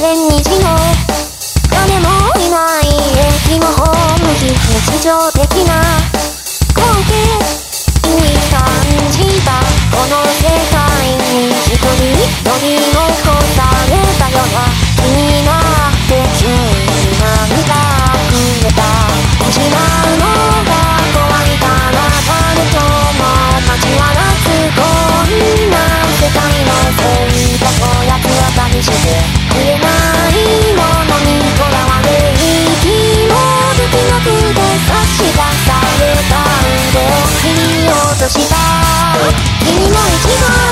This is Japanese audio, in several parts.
前の誰もいない駅のホーム日常的な光景。に感じたこの世界に一人一りのとした君の一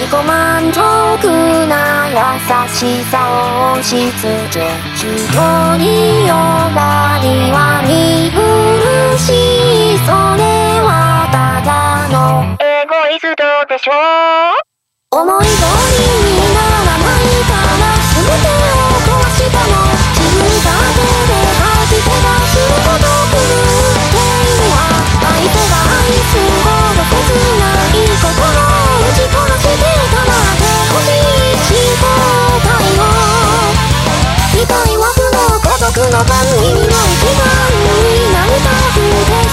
自己満足な優しさを押し付け人によがりは見失の番組の一になりたくて